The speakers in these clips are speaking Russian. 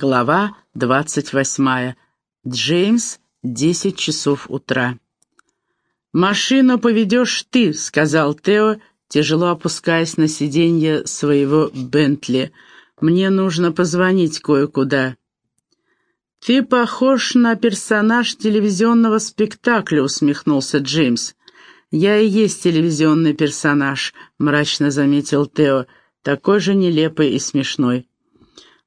Глава двадцать восьмая. Джеймс, десять часов утра. «Машину поведешь ты», — сказал Тео, тяжело опускаясь на сиденье своего Бентли. «Мне нужно позвонить кое-куда». «Ты похож на персонаж телевизионного спектакля», — усмехнулся Джеймс. «Я и есть телевизионный персонаж», — мрачно заметил Тео, такой же нелепый и смешной.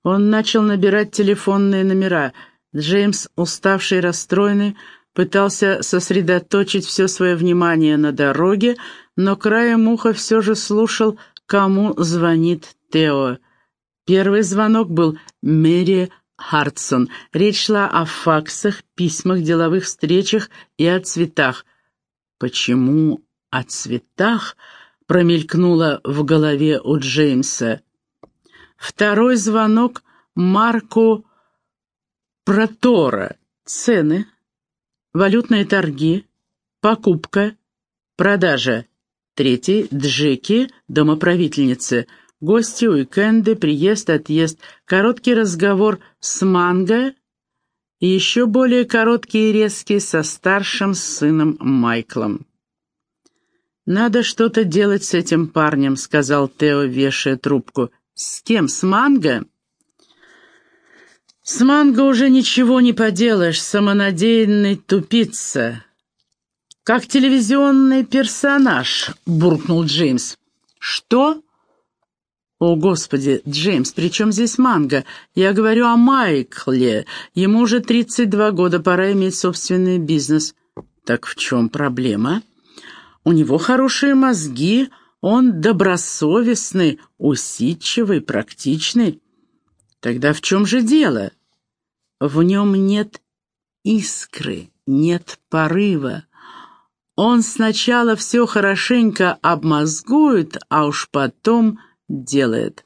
Он начал набирать телефонные номера. Джеймс, уставший и расстроенный, пытался сосредоточить все свое внимание на дороге, но краем уха все же слушал, кому звонит Тео. Первый звонок был Мэри Хартсон. Речь шла о факсах, письмах, деловых встречах и о цветах. «Почему о цветах?» — промелькнуло в голове у Джеймса. Второй звонок Марку Протора. Цены, валютные торги, покупка, продажа. Третий — Джеки, домоправительницы. Гости, уикенды, приезд, отъезд, короткий разговор с Манго и еще более короткий и резкий со старшим сыном Майклом. «Надо что-то делать с этим парнем», — сказал Тео, вешая трубку. «С кем? С Манго?» «С Манго уже ничего не поделаешь, самонадеянный тупица». «Как телевизионный персонаж», — буркнул Джеймс. «Что?» «О, Господи, Джеймс, при чем здесь Манго? Я говорю о Майкле. Ему уже 32 года, пора иметь собственный бизнес». «Так в чем проблема?» «У него хорошие мозги, он добросовестный, усидчивый, практичный. Тогда в чем же дело? В нем нет искры, нет порыва. Он сначала все хорошенько обмозгует, а уж потом делает.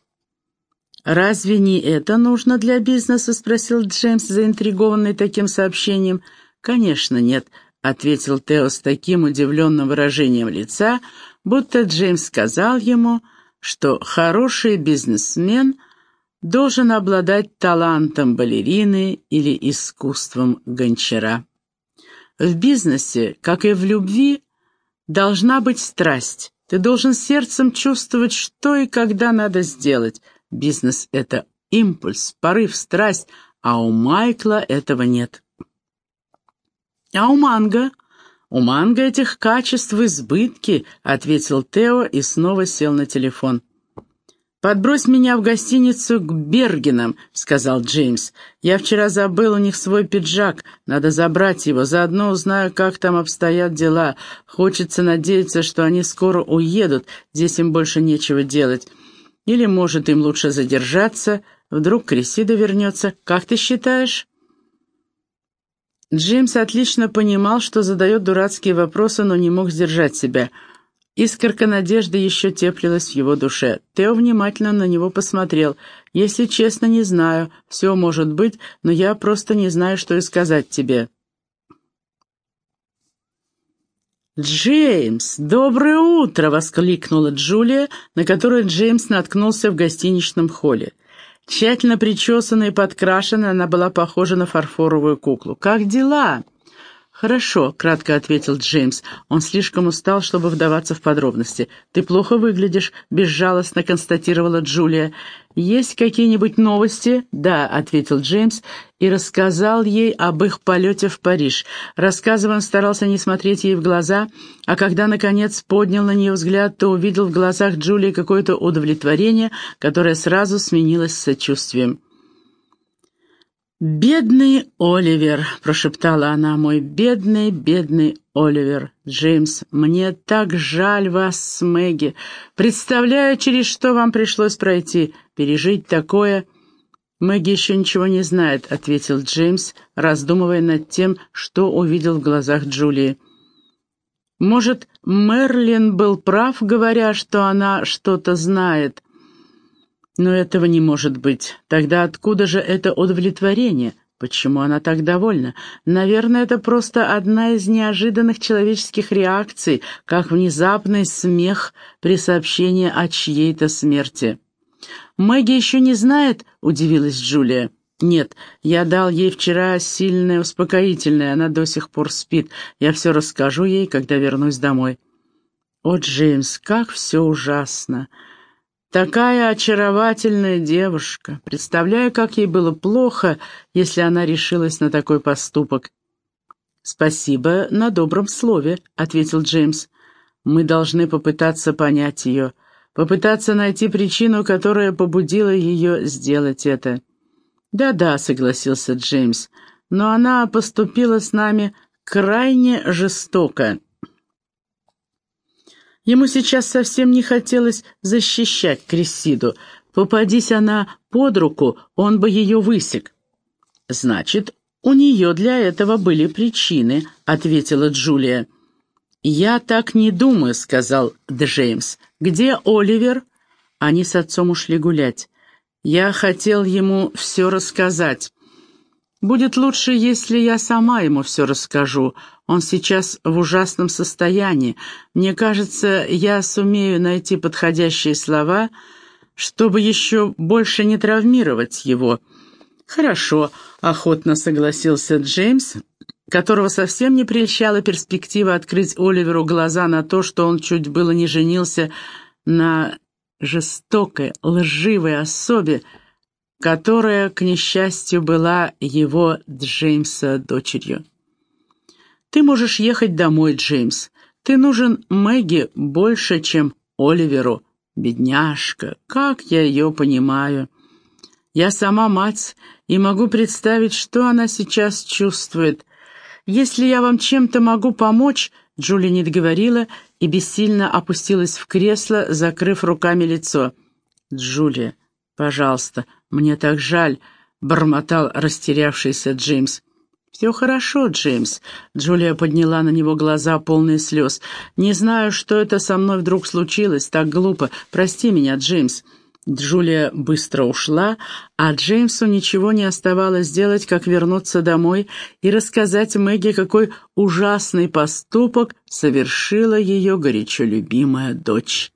«Разве не это нужно для бизнеса?» — спросил Джеймс, заинтригованный таким сообщением. «Конечно нет», — ответил Тео с таким удивленным выражением лица, будто Джеймс сказал ему, что хороший бизнесмен должен обладать талантом балерины или искусством гончара. В бизнесе, как и в любви, должна быть страсть. Ты должен сердцем чувствовать, что и когда надо сделать. Бизнес — это импульс, порыв, страсть, а у Майкла этого нет. А у Манго «У манго этих качеств в избытке», — ответил Тео и снова сел на телефон. «Подбрось меня в гостиницу к Бергенам», — сказал Джеймс. «Я вчера забыл у них свой пиджак. Надо забрать его. Заодно узнаю, как там обстоят дела. Хочется надеяться, что они скоро уедут. Здесь им больше нечего делать. Или, может, им лучше задержаться. Вдруг Крисида вернется. Как ты считаешь?» Джеймс отлично понимал, что задает дурацкие вопросы, но не мог сдержать себя. Искорка надежды еще теплилась в его душе. Тео внимательно на него посмотрел. «Если честно, не знаю. Все может быть, но я просто не знаю, что и сказать тебе». «Джеймс, доброе утро!» — воскликнула Джулия, на которую Джеймс наткнулся в гостиничном холле. Тщательно причесанная и подкрашенная, она была похожа на фарфоровую куклу. «Как дела?» «Хорошо», — кратко ответил Джеймс. Он слишком устал, чтобы вдаваться в подробности. «Ты плохо выглядишь», — безжалостно констатировала Джулия. «Есть какие-нибудь новости?» «Да», — ответил Джеймс и рассказал ей об их полете в Париж. Рассказывая, он старался не смотреть ей в глаза, а когда, наконец, поднял на нее взгляд, то увидел в глазах Джулии какое-то удовлетворение, которое сразу сменилось сочувствием. «Бедный Оливер», — прошептала она, — «мой бедный, бедный Оливер. Джеймс, мне так жаль вас с Мэгги. Представляю, через что вам пришлось пройти. Пережить такое...» «Мэгги еще ничего не знает», — ответил Джеймс, раздумывая над тем, что увидел в глазах Джулии. «Может, Мерлин был прав, говоря, что она что-то знает?» Но этого не может быть. Тогда откуда же это удовлетворение? Почему она так довольна? Наверное, это просто одна из неожиданных человеческих реакций, как внезапный смех при сообщении о чьей-то смерти. «Мэгги еще не знает?» — удивилась Джулия. «Нет, я дал ей вчера сильное успокоительное, она до сих пор спит. Я все расскажу ей, когда вернусь домой». «О, Джеймс, как все ужасно! Такая очаровательная девушка! Представляю, как ей было плохо, если она решилась на такой поступок». «Спасибо на добром слове», — ответил Джеймс. «Мы должны попытаться понять ее, попытаться найти причину, которая побудила ее сделать это». «Да-да», — согласился Джеймс, — «но она поступила с нами крайне жестоко». Ему сейчас совсем не хотелось защищать Крессиду. Попадись она под руку, он бы ее высек. «Значит, у нее для этого были причины», — ответила Джулия. «Я так не думаю», — сказал Джеймс. «Где Оливер?» Они с отцом ушли гулять. Я хотел ему все рассказать. Будет лучше, если я сама ему все расскажу. Он сейчас в ужасном состоянии. Мне кажется, я сумею найти подходящие слова, чтобы еще больше не травмировать его. Хорошо, охотно согласился Джеймс, которого совсем не прельщала перспектива открыть Оливеру глаза на то, что он чуть было не женился на жестокой, лживой особе, которая, к несчастью, была его Джеймса дочерью. «Ты можешь ехать домой, Джеймс. Ты нужен Мэгги больше, чем Оливеру. Бедняжка, как я ее понимаю. Я сама мать и могу представить, что она сейчас чувствует. Если я вам чем-то могу помочь, Джули не договорила и бессильно опустилась в кресло, закрыв руками лицо. «Джулия, пожалуйста, мне так жаль», — бормотал растерявшийся Джеймс. «Все хорошо, Джеймс», — Джулия подняла на него глаза, полные слез. «Не знаю, что это со мной вдруг случилось, так глупо. Прости меня, Джеймс». Джулия быстро ушла, а Джеймсу ничего не оставалось сделать, как вернуться домой и рассказать Мэгги, какой ужасный поступок совершила ее горячо любимая дочь.